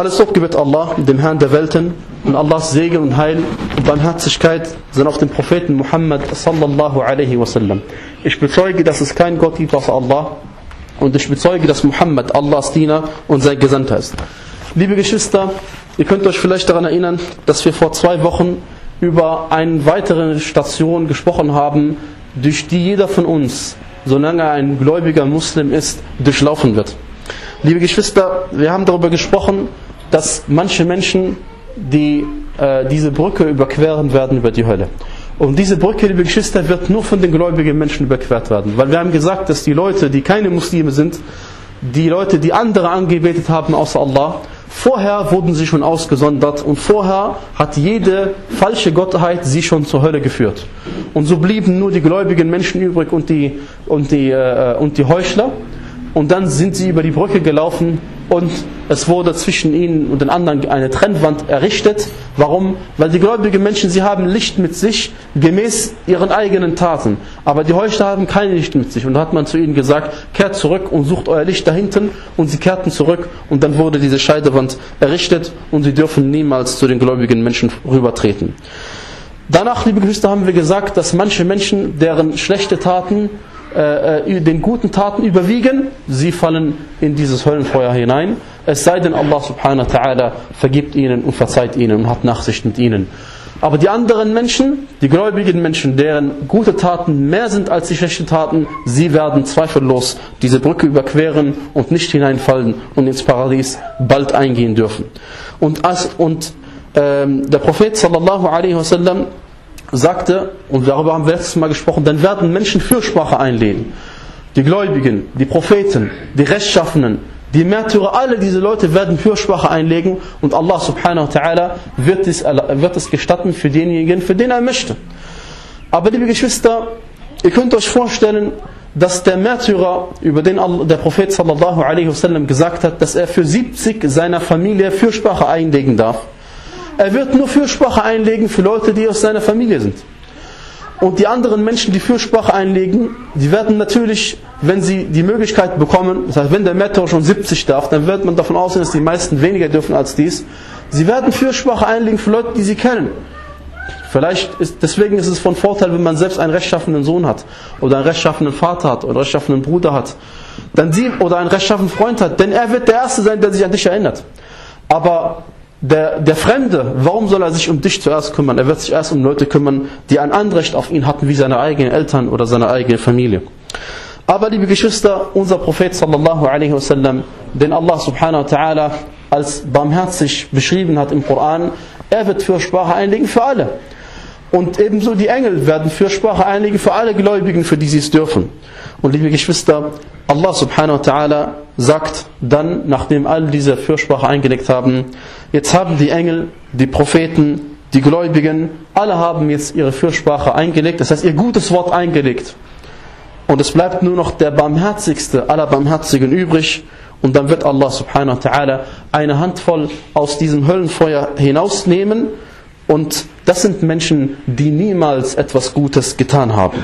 Alles Lob Allah, dem Herrn der Welten, und Allahs Segen und Heil und Barmherzigkeit sind auf den Propheten Muhammad sallallahu alaihi wasallam. Ich bezeuge, dass es keinen Gott gibt außer Allah und ich bezeuge, dass Muhammad Allahs Diener und sein Gesandter ist. Liebe Geschwister, ihr könnt euch vielleicht daran erinnern, dass wir vor zwei Wochen über eine weitere Station gesprochen haben, durch die jeder von uns, solange er ein gläubiger Muslim ist, durchlaufen wird. Liebe Geschwister, wir haben darüber gesprochen, dass manche Menschen die, äh, diese Brücke überqueren werden über die Hölle. Und diese Brücke, liebe Geschwister, wird nur von den gläubigen Menschen überquert werden. Weil wir haben gesagt, dass die Leute, die keine Muslime sind, die Leute, die andere angebetet haben außer Allah, vorher wurden sie schon ausgesondert und vorher hat jede falsche Gottheit sie schon zur Hölle geführt. Und so blieben nur die gläubigen Menschen übrig und die, und die, äh, und die Heuchler. Und dann sind sie über die Brücke gelaufen und es wurde zwischen ihnen und den anderen eine Trennwand errichtet. Warum? Weil die gläubigen Menschen, sie haben Licht mit sich, gemäß ihren eigenen Taten. Aber die Heuchler haben kein Licht mit sich. Und da hat man zu ihnen gesagt, kehrt zurück und sucht euer Licht da hinten. Und sie kehrten zurück und dann wurde diese Scheidewand errichtet und sie dürfen niemals zu den gläubigen Menschen rübertreten. Danach, liebe Geschwister, haben wir gesagt, dass manche Menschen, deren schlechte Taten äh, den guten Taten überwiegen, sie fallen in dieses Höllenfeuer hinein. Es sei denn, Allah subhanahu wa ta'ala vergibt ihnen und verzeiht ihnen und hat Nachsicht mit ihnen. Aber die anderen Menschen, die gläubigen Menschen, deren gute Taten mehr sind als die schlechten Taten, sie werden zweifellos diese Brücke überqueren und nicht hineinfallen und ins Paradies bald eingehen dürfen. Und, als, und ähm, der Prophet sallallahu alaihi wasallam sagte, und darüber haben wir letztes Mal gesprochen, dann werden Menschen Fürsprache einlegen. Die Gläubigen, die Propheten, die Rechtschaffenen, die Märtyrer, alle diese Leute werden Fürsprache einlegen und Allah subhanahu wa ta'ala wird es, wird es gestatten für denjenigen, für den er möchte. Aber liebe Geschwister, ihr könnt euch vorstellen, dass der Märtyrer, über den der Prophet sallallahu alaihi wasallam gesagt hat, dass er für 70 seiner Familie Fürsprache einlegen darf. Er wird nur Fürsprache einlegen für Leute, die aus seiner Familie sind. Und die anderen Menschen, die Fürsprache einlegen, die werden natürlich, wenn sie die Möglichkeit bekommen, das heißt, wenn der Märtyrer schon 70 darf, dann wird man davon ausgehen, dass die meisten weniger dürfen als dies. Sie werden Fürsprache einlegen für Leute, die sie kennen. Vielleicht ist, deswegen ist es von Vorteil, wenn man selbst einen rechtschaffenen Sohn hat, oder einen rechtschaffenen Vater hat, oder einen rechtschaffenen Bruder hat, dann sie, oder einen rechtschaffenen Freund hat, denn er wird der Erste sein, der sich an dich erinnert. Aber der, der Fremde, warum soll er sich um dich zuerst kümmern? Er wird sich erst um Leute kümmern, die ein Anrecht auf ihn hatten, wie seine eigenen Eltern oder seine eigene Familie. Aber liebe Geschwister, unser Prophet sallallahu alaihi wasallam, den Allah subhanahu wa ta'ala als barmherzig beschrieben hat im Koran, er wird Fürsprache einlegen für alle. Und ebenso die Engel werden Fürsprache einlegen für alle Gläubigen, für die sie es dürfen. Und liebe Geschwister, Allah subhanahu wa ta'ala sagt dann, nachdem all diese Fürsprache eingelegt haben, jetzt haben die Engel, die Propheten, die Gläubigen, alle haben jetzt ihre Fürsprache eingelegt, das heißt ihr gutes Wort eingelegt. Und es bleibt nur noch der barmherzigste aller Barmherzigen übrig. Und dann wird Allah subhanahu wa ta'ala eine Handvoll aus diesem Höllenfeuer hinausnehmen. Und das sind Menschen, die niemals etwas Gutes getan haben.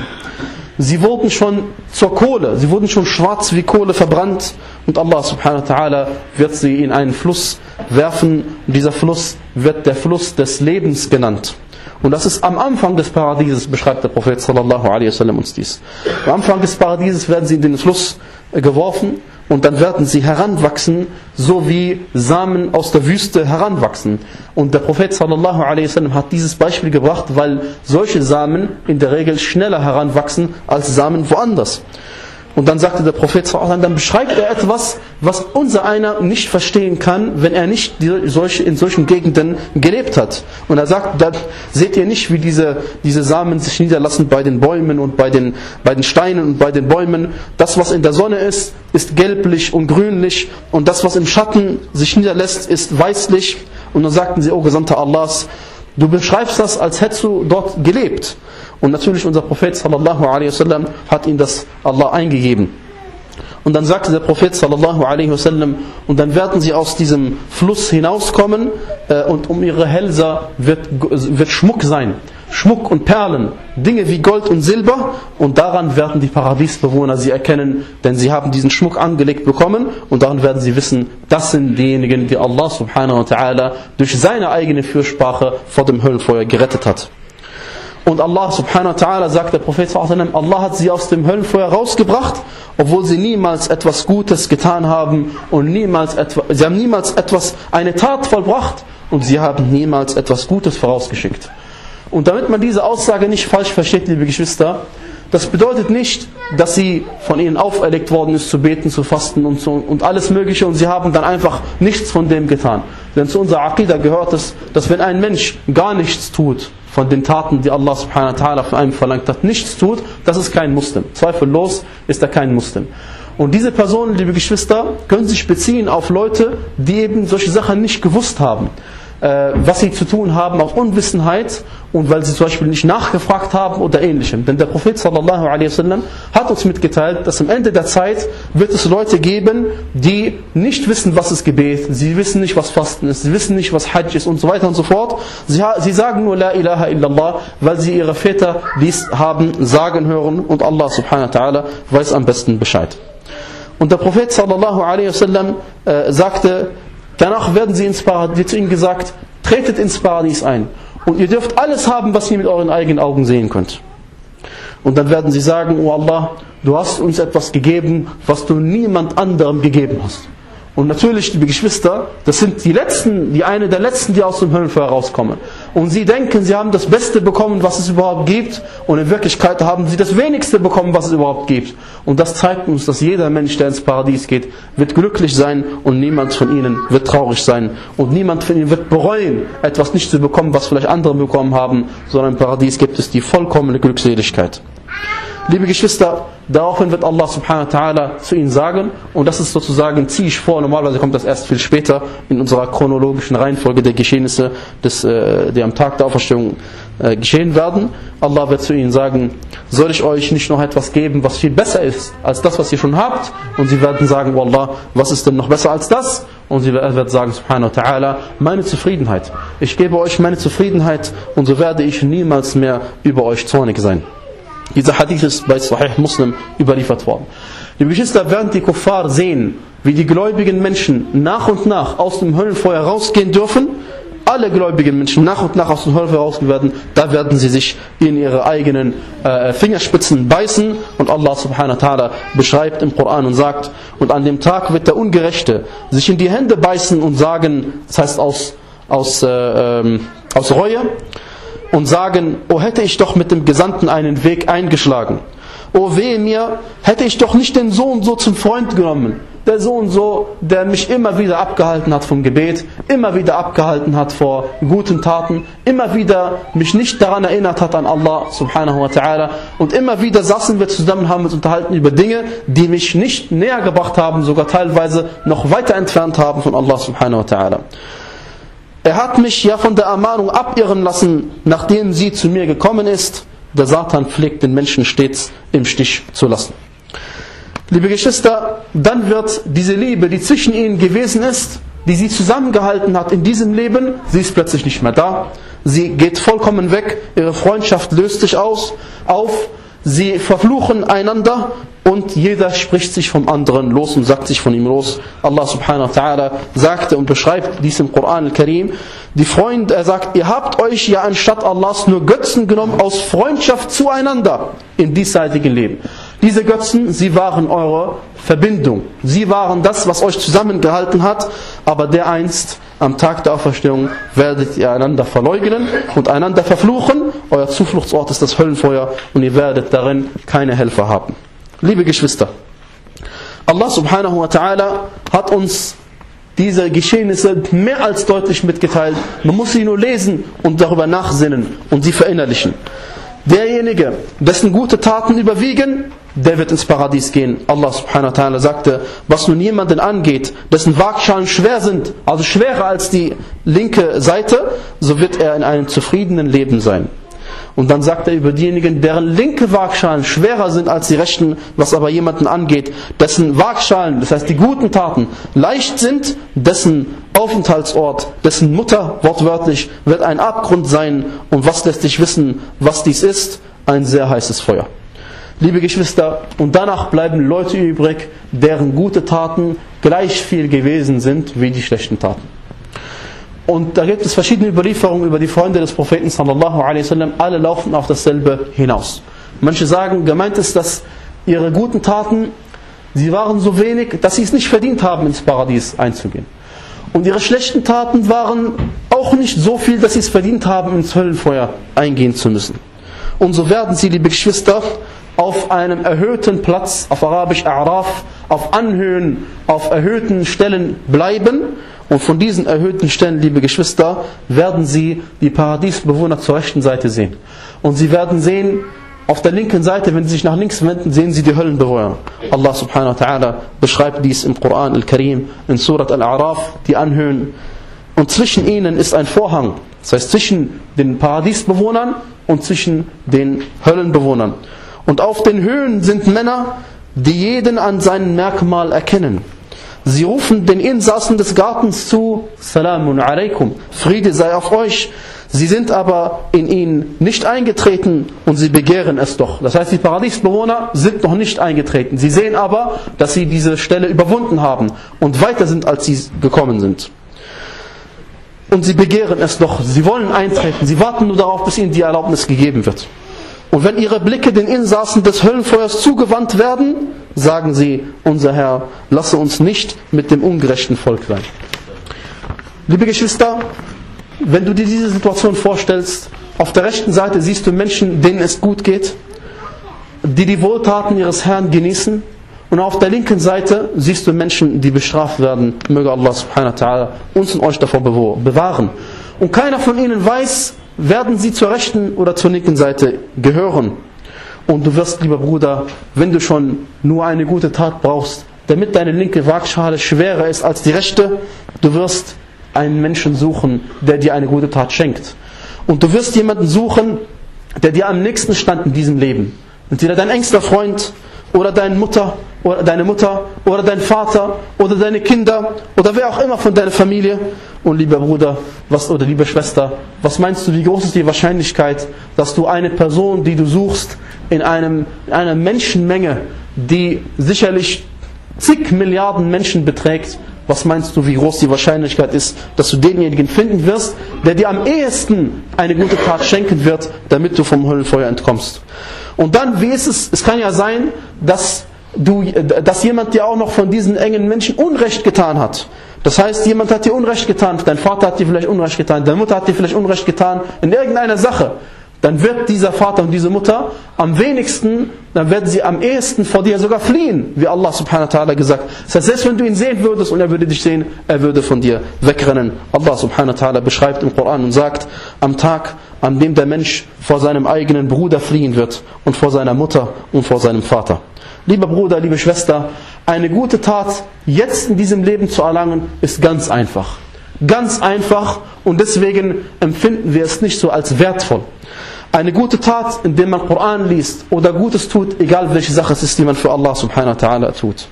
Sie wurden schon zur Kohle, sie wurden schon schwarz wie Kohle verbrannt und Allah subhanahu wa ta'ala wird sie in einen Fluss werfen und dieser Fluss wird der Fluss des Lebens genannt. Und das ist am Anfang des Paradieses, beschreibt der Prophet sallallahu alaihi wasallam uns dies. Am Anfang des Paradieses werden sie in den Fluss geworfen und dann werden sie heranwachsen, so wie Samen aus der Wüste heranwachsen. Und der Prophet sallallahu alaihi wasallam hat dieses Beispiel gebracht, weil solche Samen in der Regel schneller heranwachsen als Samen woanders. Und dann sagte der Prophet, dann beschreibt er etwas, was unser einer nicht verstehen kann, wenn er nicht in solchen Gegenden gelebt hat. Und er sagt, da seht ihr nicht, wie diese, diese Samen sich niederlassen bei den Bäumen und bei den, bei den Steinen und bei den Bäumen. Das, was in der Sonne ist, ist gelblich und grünlich. Und das, was im Schatten sich niederlässt, ist weißlich. Und dann sagten sie, O Gesandter Allahs, du beschreibst das, als hättest du dort gelebt. Und natürlich unser Prophet sallallahu alaihi wasallam hat ihm das Allah eingegeben. Und dann sagte der Prophet sallallahu alaihi wasallam, und dann werden sie aus diesem Fluss hinauskommen äh, und um ihre Hälser wird, wird Schmuck sein. Schmuck und Perlen, Dinge wie Gold und Silber und daran werden die Paradiesbewohner sie erkennen, denn sie haben diesen Schmuck angelegt bekommen und daran werden sie wissen, das sind diejenigen, die Allah subhanahu wa ta'ala durch seine eigene Fürsprache vor dem Höllenfeuer gerettet hat. Und Allah subhanahu wa ta'ala sagt der Prophet Allah hat sie aus dem Höllenfeuer rausgebracht, obwohl sie niemals etwas Gutes getan haben und niemals sie haben niemals etwas, eine Tat vollbracht und sie haben niemals etwas Gutes vorausgeschickt. Und damit man diese Aussage nicht falsch versteht, liebe Geschwister, das bedeutet nicht, dass sie von ihnen auferlegt worden ist, zu beten, zu fasten und, so, und alles Mögliche und sie haben dann einfach nichts von dem getan. Denn zu unserer Aqidah gehört es, dass wenn ein Mensch gar nichts tut von den Taten, die Allah subhanahu wa ta'ala von einem verlangt hat, nichts tut, das ist kein Muslim. Zweifellos ist er kein Muslim. Und diese Personen, liebe Geschwister, können sich beziehen auf Leute, die eben solche Sachen nicht gewusst haben. Äh, was sie zu tun haben aus Unwissenheit und weil sie zum Beispiel nicht nachgefragt haben oder ähnlichem. Denn der Prophet sallallahu alaihi wasallam hat uns mitgeteilt, dass am Ende der Zeit wird es Leute geben, die nicht wissen, was ist Gebet, sie wissen nicht, was Fasten ist, sie wissen nicht, was Hajj ist und so weiter und so fort. Sie, sie sagen nur La ilaha illallah, weil sie ihre Väter dies haben sagen hören und Allah subhanahu wa ta'ala weiß am besten Bescheid. Und der Prophet sallallahu alaihi wasallam äh, sagte, Danach werden sie ins Paradies, wird zu ihnen gesagt, tretet ins Paradies ein. Und ihr dürft alles haben, was ihr mit euren eigenen Augen sehen könnt. Und dann werden sie sagen, oh Allah, du hast uns etwas gegeben, was du niemand anderem gegeben hast. Und natürlich, liebe Geschwister, das sind die letzten, die eine der letzten, die aus dem Höllenfeuer rauskommen. Und sie denken, sie haben das Beste bekommen, was es überhaupt gibt. Und in Wirklichkeit haben sie das wenigste bekommen, was es überhaupt gibt. Und das zeigt uns, dass jeder Mensch, der ins Paradies geht, wird glücklich sein und niemand von ihnen wird traurig sein. Und niemand von ihnen wird bereuen, etwas nicht zu bekommen, was vielleicht andere bekommen haben, sondern im Paradies gibt es die vollkommene Glückseligkeit. Liebe Geschwister, daraufhin wird Allah subhanahu wa ta'ala zu ihnen sagen, und das ist sozusagen, ziehe ich vor, normalerweise kommt das erst viel später in unserer chronologischen Reihenfolge der Geschehnisse, des, äh, die am Tag der Auferstehung äh, geschehen werden. Allah wird zu ihnen sagen, soll ich euch nicht noch etwas geben, was viel besser ist als das, was ihr schon habt? Und sie werden sagen, Wallah, was ist denn noch besser als das? Und sie wird sagen, subhanahu wa ta'ala, meine Zufriedenheit. Ich gebe euch meine Zufriedenheit und so werde ich niemals mehr über euch zornig sein. Dieser Hadith ist bei Sahih Muslim überliefert worden. Liebe Geschwister, während die Kuffar sehen, wie die gläubigen Menschen nach und nach aus dem Höllenfeuer rausgehen dürfen, alle gläubigen Menschen nach und nach aus dem Höllenfeuer rausgehen werden, da werden sie sich in ihre eigenen äh, Fingerspitzen beißen. Und Allah subhanahu wa ta'ala beschreibt im Koran und sagt, und an dem Tag wird der Ungerechte sich in die Hände beißen und sagen, das heißt aus, aus, äh, ähm, aus Reue, und sagen, oh hätte ich doch mit dem Gesandten einen Weg eingeschlagen. Oh wehe mir, hätte ich doch nicht den Sohn so zum Freund genommen. Der Sohn so, der mich immer wieder abgehalten hat vom Gebet, immer wieder abgehalten hat vor guten Taten, immer wieder mich nicht daran erinnert hat an Allah subhanahu wa ta'ala und immer wieder saßen wir zusammen, haben uns unterhalten über Dinge, die mich nicht näher gebracht haben, sogar teilweise noch weiter entfernt haben von Allah subhanahu wa ta'ala. Er hat mich ja von der Ermahnung abirren lassen, nachdem sie zu mir gekommen ist. Der Satan pflegt den Menschen stets im Stich zu lassen. Liebe Geschwister, dann wird diese Liebe, die zwischen ihnen gewesen ist, die sie zusammengehalten hat in diesem Leben, sie ist plötzlich nicht mehr da. Sie geht vollkommen weg, ihre Freundschaft löst sich aus, auf, sie verfluchen einander und jeder spricht sich vom anderen los und sagt sich von ihm los. Allah subhanahu wa ta'ala sagte und beschreibt dies im Koran al-Karim. Die Freunde, er sagt, ihr habt euch ja anstatt Allahs nur Götzen genommen aus Freundschaft zueinander im diesseitigen Leben. Diese Götzen, sie waren eure Verbindung. Sie waren das, was euch zusammengehalten hat, aber dereinst am Tag der Auferstehung werdet ihr einander verleugnen und einander verfluchen. Euer Zufluchtsort ist das Höllenfeuer und ihr werdet darin keine Helfer haben. Liebe Geschwister, Allah subhanahu wa ta'ala hat uns diese Geschehnisse mehr als deutlich mitgeteilt. Man muss sie nur lesen und darüber nachsinnen und sie verinnerlichen. Derjenige, dessen gute Taten überwiegen, der wird ins Paradies gehen. Allah subhanahu wa ta'ala sagte, was nun jemanden angeht, dessen Waagschalen schwer sind, also schwerer als die linke Seite, so wird er in einem zufriedenen Leben sein. Und dann sagt er über diejenigen, deren linke Waagschalen schwerer sind als die rechten, was aber jemanden angeht, dessen Waagschalen, das heißt die guten Taten, leicht sind, dessen Aufenthaltsort, dessen Mutter wortwörtlich wird ein Abgrund sein. Und was lässt dich wissen, was dies ist? Ein sehr heißes Feuer. Liebe Geschwister, und danach bleiben Leute übrig, deren gute Taten gleich viel gewesen sind wie die schlechten Taten. Und da gibt es verschiedene Überlieferungen über die Freunde des Propheten sallallahu alaihi wasallam. Alle laufen auf dasselbe hinaus. Manche sagen, gemeint ist, dass ihre guten Taten, sie waren so wenig, dass sie es nicht verdient haben, ins Paradies einzugehen. Und ihre schlechten Taten waren auch nicht so viel, dass sie es verdient haben, ins Höllenfeuer eingehen zu müssen. Und so werden sie, liebe Geschwister, auf einem erhöhten Platz, auf Arabisch A'raf, auf Anhöhen, auf erhöhten Stellen bleiben und von diesen erhöhten Stellen, liebe Geschwister, werden Sie die Paradiesbewohner zur rechten Seite sehen. Und Sie werden sehen, auf der linken Seite, wenn Sie sich nach links wenden, sehen Sie die Höllenbewohner. Allah subhanahu wa ta'ala beschreibt dies im Koran al-Karim, in Surat al-A'raf, die Anhöhen. Und zwischen ihnen ist ein Vorhang. Das heißt, zwischen den Paradiesbewohnern und zwischen den Höllenbewohnern. Und auf den Höhen sind Männer, die jeden an seinem Merkmal erkennen. Sie rufen den Insassen des Gartens zu, Salamun alaikum, Friede sei auf euch. Sie sind aber in ihn nicht eingetreten und sie begehren es doch. Das heißt, die Paradiesbewohner sind noch nicht eingetreten. Sie sehen aber, dass sie diese Stelle überwunden haben und weiter sind, als sie gekommen sind. Und sie begehren es doch. Sie wollen eintreten. Sie warten nur darauf, bis ihnen die Erlaubnis gegeben wird. Und wenn ihre Blicke den Insassen des Höllenfeuers zugewandt werden, sagen sie, unser Herr, lasse uns nicht mit dem ungerechten Volk sein. Liebe Geschwister, wenn du dir diese Situation vorstellst, auf der rechten Seite siehst du Menschen, denen es gut geht, die die Wohltaten ihres Herrn genießen. Und auf der linken Seite siehst du Menschen, die bestraft werden. Möge Allah subhanahu wa ta'ala uns und euch davor bewahren. Und keiner von ihnen weiß, werden sie zur rechten oder zur linken Seite gehören. Und du wirst, lieber Bruder, wenn du schon nur eine gute Tat brauchst, damit deine linke Waagschale schwerer ist als die rechte, du wirst einen Menschen suchen, der dir eine gute Tat schenkt. Und du wirst jemanden suchen, der dir am nächsten stand in diesem Leben. Entweder dein engster Freund oder deine Mutter oder deine Mutter oder dein Vater oder deine Kinder oder wer auch immer von deiner Familie. Und lieber Bruder was, oder liebe Schwester, was meinst du, wie groß ist die Wahrscheinlichkeit, dass du eine Person, die du suchst, in, einem, in einer Menschenmenge, die sicherlich zig Milliarden Menschen beträgt, was meinst du, wie groß die Wahrscheinlichkeit ist, dass du denjenigen finden wirst, der dir am ehesten eine gute Tat schenken wird, damit du vom Höllenfeuer entkommst? Und dann, wie ist es, es kann ja sein, dass, du, dass jemand dir auch noch von diesen engen Menschen Unrecht getan hat. Das heißt, jemand hat dir Unrecht getan, dein Vater hat dir vielleicht Unrecht getan, deine Mutter hat dir vielleicht Unrecht getan in irgendeiner Sache dann wird dieser Vater und diese Mutter am wenigsten, dann werden sie am ehesten vor dir sogar fliehen, wie Allah subhanahu wa ta'ala gesagt. Das heißt, selbst wenn du ihn sehen würdest und er würde dich sehen, er würde von dir wegrennen. Allah subhanahu wa ta'ala beschreibt im Koran und sagt, am Tag, an dem der Mensch vor seinem eigenen Bruder fliehen wird und vor seiner Mutter und vor seinem Vater. Lieber Bruder, liebe Schwester, eine gute Tat jetzt in diesem Leben zu erlangen, ist ganz einfach. Ganz einfach und deswegen empfinden wir es nicht so als wertvoll. Eine gute Tat, indem man Koran liest oder Gutes tut, egal welche Sache es ist, die man für Allah subhanahu wa ta'ala tut.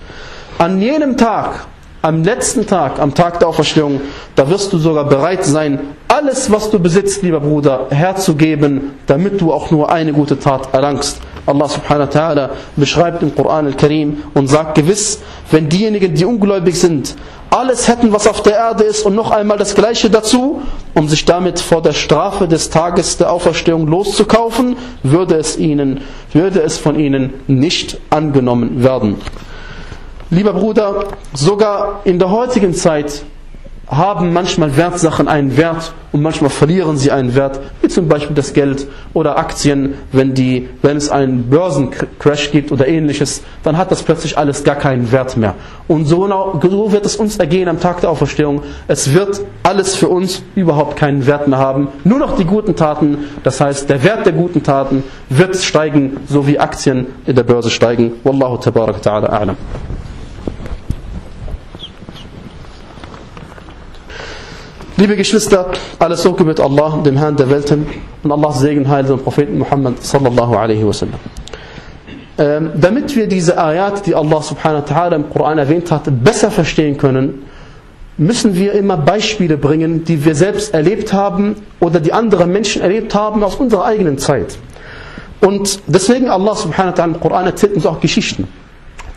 An jenem Tag, am letzten Tag, am Tag der Auferstehung, da wirst du sogar bereit sein, alles, was du besitzt, lieber Bruder, herzugeben, damit du auch nur eine gute Tat erlangst. Allah subhanahu wa ta'ala beschreibt im Koran al-Karim und sagt gewiss, wenn diejenigen, die ungläubig sind, alles hätten, was auf der Erde ist und noch einmal das Gleiche dazu, um sich damit vor der Strafe des Tages der Auferstehung loszukaufen, würde es, ihnen, würde es von ihnen nicht angenommen werden. Lieber Bruder, sogar in der heutigen Zeit haben manchmal Wertsachen einen Wert und manchmal verlieren sie einen Wert, wie zum Beispiel das Geld oder Aktien, wenn, die, wenn es einen Börsencrash gibt oder ähnliches, dann hat das plötzlich alles gar keinen Wert mehr. Und so, so wird es uns ergehen am Tag der Auferstehung. Es wird alles für uns überhaupt keinen Wert mehr haben. Nur noch die guten Taten, das heißt, der Wert der guten Taten wird steigen, so wie Aktien in der Börse steigen. Wallahu tabarak ta'ala a'lam. Liebe Geschwister, alles so gebührt Allah, dem Herrn der Welten und Allahs Segen heilt dem Propheten Muhammad sallallahu alaihi wasallam. Ähm, damit wir diese Ayat, die Allah subhanahu wa ta'ala im Koran erwähnt hat, besser verstehen können, müssen wir immer Beispiele bringen, die wir selbst erlebt haben oder die andere Menschen erlebt haben aus unserer eigenen Zeit. Und deswegen Allah subhanahu wa ta'ala im Koran erzählt uns auch Geschichten.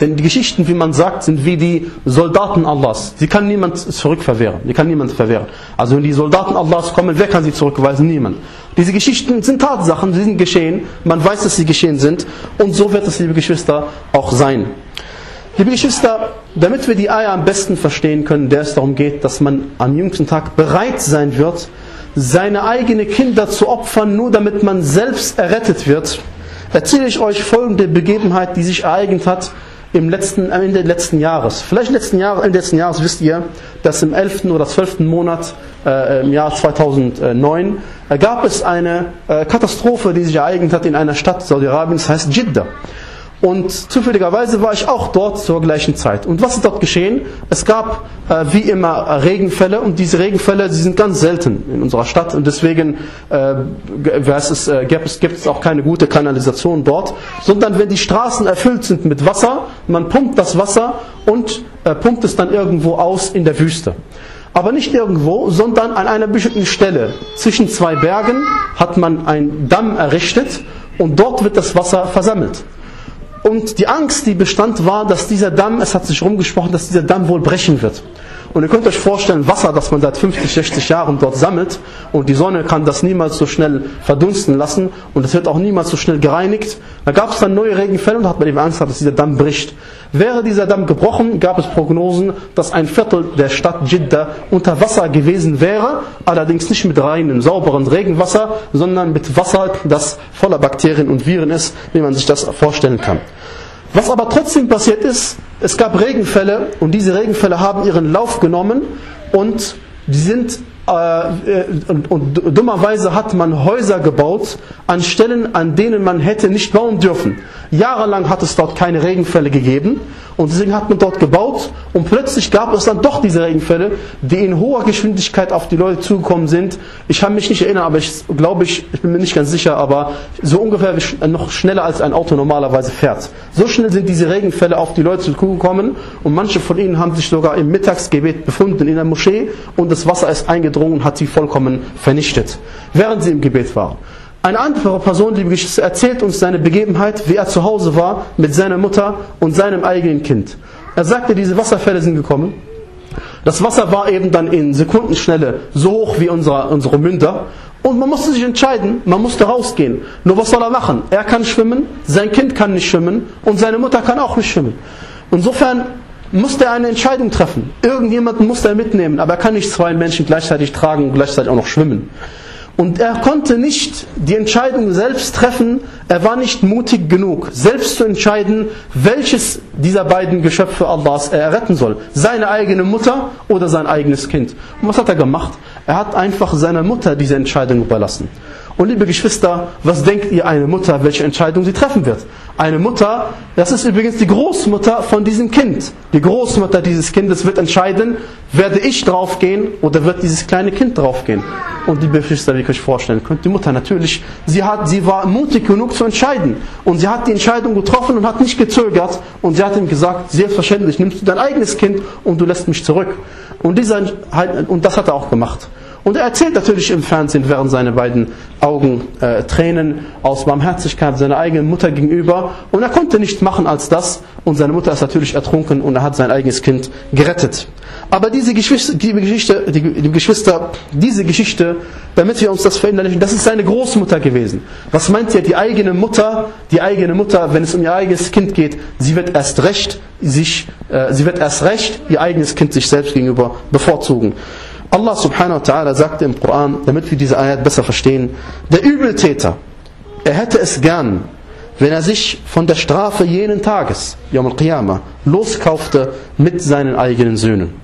Denn die Geschichten, wie man sagt, sind wie die Soldaten Allahs. Sie kann niemand zurückverwehren. Die kann niemand verwehren. Also wenn die Soldaten Allahs kommen, wer kann sie zurückweisen? Niemand. Diese Geschichten sind Tatsachen, sie sind geschehen. Man weiß, dass sie geschehen sind. Und so wird es, liebe Geschwister, auch sein. Liebe Geschwister, damit wir die Eier am besten verstehen können, der es darum geht, dass man am jüngsten Tag bereit sein wird, seine eigenen Kinder zu opfern, nur damit man selbst errettet wird, erzähle ich euch folgende Begebenheit, die sich ereignet hat im letzten, am Ende letzten Jahres. Vielleicht letzten Jahr, Ende letzten Jahres wisst ihr, dass im 11. oder 12. Monat äh, im Jahr 2009 äh, gab es eine äh, Katastrophe, die sich ereignet hat in einer Stadt Saudi-Arabiens, heißt Jeddah. Und zufälligerweise war ich auch dort zur gleichen Zeit. Und was ist dort geschehen? Es gab äh, wie immer Regenfälle und diese Regenfälle, sie sind ganz selten in unserer Stadt und deswegen äh, es, äh, gibt, es, gibt auch keine gute Kanalisation dort, sondern wenn die Straßen erfüllt sind mit Wasser, man pumpt das Wasser und äh, pumpt es dann irgendwo aus in der Wüste. Aber nicht irgendwo, sondern an einer bestimmten Stelle. Zwischen zwei Bergen hat man einen Damm errichtet und dort wird das Wasser versammelt. Und die Angst, die bestand, war, dass dieser Damm, es hat sich rumgesprochen, dass dieser Damm wohl brechen wird. Und ihr könnt euch vorstellen, Wasser, das man seit 50, 60 Jahren dort sammelt und die Sonne kann das niemals so schnell verdunsten lassen und es wird auch niemals so schnell gereinigt. Da gab es dann neue Regenfälle und hat man eben Angst gehabt, dass dieser Damm bricht. Wäre dieser Damm gebrochen, gab es Prognosen, dass ein Viertel der Stadt Jeddah unter Wasser gewesen wäre, allerdings nicht mit reinem, sauberen Regenwasser, sondern mit Wasser, das voller Bakterien und Viren ist, wie man sich das vorstellen kann. Was aber trotzdem passiert ist, es gab Regenfälle und diese Regenfälle haben ihren Lauf genommen und die sind und, und dummerweise hat man Häuser gebaut an Stellen, an denen man hätte nicht bauen dürfen. Jahrelang hat es dort keine Regenfälle gegeben und deswegen hat man dort gebaut und plötzlich gab es dann doch diese Regenfälle, die in hoher Geschwindigkeit auf die Leute zugekommen sind. Ich kann mich nicht erinnern, aber ich glaube, ich, ich bin mir nicht ganz sicher, aber so ungefähr noch schneller als ein Auto normalerweise fährt. So schnell sind diese Regenfälle auf die Leute zugekommen und manche von ihnen haben sich sogar im Mittagsgebet befunden in der Moschee und das Wasser ist eingedrungen und hat sie vollkommen vernichtet, während sie im Gebet waren. Eine andere Person, liebe Geschwister, erzählt uns seine Begebenheit, wie er zu Hause war mit seiner Mutter und seinem eigenen Kind. Er sagte, diese Wasserfälle sind gekommen. Das Wasser war eben dann in Sekundenschnelle so hoch wie unsere, unsere Münder. Und man musste sich entscheiden, man musste rausgehen. Nur was soll er machen? Er kann schwimmen, sein Kind kann nicht schwimmen und seine Mutter kann auch nicht schwimmen. Insofern musste er eine Entscheidung treffen. Irgendjemanden musste er mitnehmen, aber er kann nicht zwei Menschen gleichzeitig tragen und gleichzeitig auch noch schwimmen. Und er konnte nicht die Entscheidung selbst treffen, er war nicht mutig genug, selbst zu entscheiden, welches dieser beiden Geschöpfe Allahs er retten soll. Seine eigene Mutter oder sein eigenes Kind. Und was hat er gemacht? Er hat einfach seiner Mutter diese Entscheidung überlassen. Und liebe Geschwister, was denkt ihr eine Mutter, welche Entscheidung sie treffen wird? Eine Mutter, das ist übrigens die Großmutter von diesem Kind. Die Großmutter dieses Kindes wird entscheiden, werde ich draufgehen oder wird dieses kleine Kind draufgehen. Und liebe Geschwister, wie ihr euch vorstellen könnt, die Mutter natürlich, sie, hat, sie war mutig genug zu entscheiden. Und sie hat die Entscheidung getroffen und hat nicht gezögert. Und sie hat ihm gesagt, selbstverständlich nimmst du dein eigenes Kind und du lässt mich zurück. Und, dieser, und das hat er auch gemacht. Und er erzählt natürlich im Fernsehen, während seine beiden Augen äh, Tränen aus Barmherzigkeit seiner eigenen Mutter gegenüber. Und er konnte nichts machen als das. Und seine Mutter ist natürlich ertrunken und er hat sein eigenes Kind gerettet. Aber diese Geschwister, die, Geschichte, die, die Geschwister, diese Geschichte, damit wir uns das verinnerlichen, das ist seine Großmutter gewesen. Was meint ihr, die eigene Mutter, die eigene Mutter, wenn es um ihr eigenes Kind geht, sie wird erst recht sich, äh, sie wird erst recht ihr eigenes Kind sich selbst gegenüber bevorzugen. Allah subhanahu wa ta'ala sagte im Koran, damit wir diese Ayat besser verstehen, der Übeltäter, er hätte es gern, wenn er sich von der Strafe jenen Tages, Yom al-Qiyamah, loskaufte mit seinen eigenen Söhnen,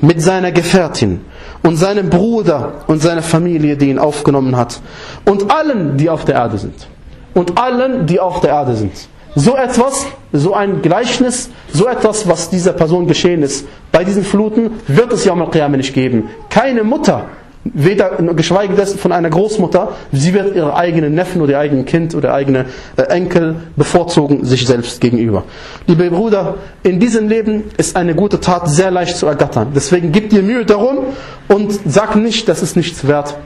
mit seiner Gefährtin und seinem Bruder und seiner Familie, die ihn aufgenommen hat und allen, die auf der Erde sind. Und allen, die auf der Erde sind. So etwas, so ein Gleichnis, so etwas, was dieser Person geschehen ist, bei diesen Fluten wird es Yawm al-Qiyamah nicht geben. Keine Mutter, weder geschweige dessen von einer Großmutter, sie wird ihre eigenen Neffen oder ihr eigenes Kind oder eigene äh, Enkel bevorzugen sich selbst gegenüber. Liebe Brüder, in diesem Leben ist eine gute Tat sehr leicht zu ergattern. Deswegen gib dir Mühe darum und sag nicht, das ist nichts wert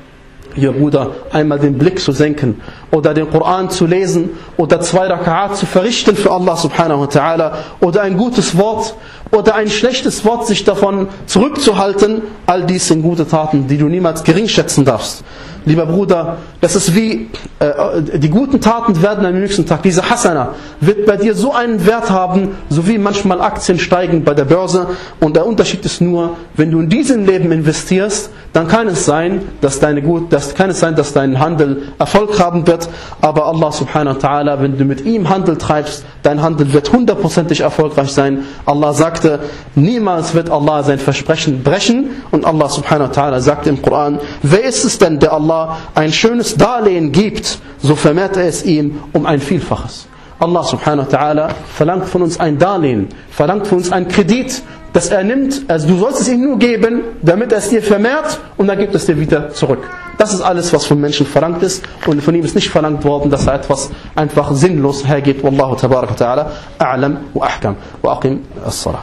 ihr Bruder, einmal den Blick zu senken oder den Koran zu lesen oder zwei Raka'at zu verrichten für Allah subhanahu wa ta'ala oder ein gutes Wort oder ein schlechtes Wort sich davon zurückzuhalten, all dies sind gute Taten, die du niemals gering schätzen darfst. Lieber Bruder, das ist wie, äh, die guten Taten werden am nächsten Tag, diese Hasana wird bei dir so einen Wert haben, so wie manchmal Aktien steigen bei der Börse und der Unterschied ist nur, wenn du in diesem Leben investierst, dann kann es sein, dass deine gut, das kann es sein, dass dein Handel Erfolg haben wird, aber Allah subhanahu wa ta'ala, wenn du mit ihm Handel treibst, dein Handel wird hundertprozentig erfolgreich sein. Allah sagte, niemals wird Allah sein Versprechen brechen und Allah subhanahu wa ta'ala sagt im Koran, wer ist es denn, der Allah ein schönes Darlehen gibt, so vermehrt er es ihm um ein Vielfaches. Allah subhanahu wa ta'ala verlangt von uns ein Darlehen, verlangt von uns einen Kredit, dass er nimmt, also du sollst es ihm nur geben, damit er es dir vermehrt und dann gibt es dir wieder zurück. Das ist alles, was vom Menschen verlangt ist und von ihm ist nicht verlangt worden, dass er etwas einfach sinnlos hergibt. Wallahu tabarak wa ta'ala, a'lam wa ahkam wa aqim as-salah.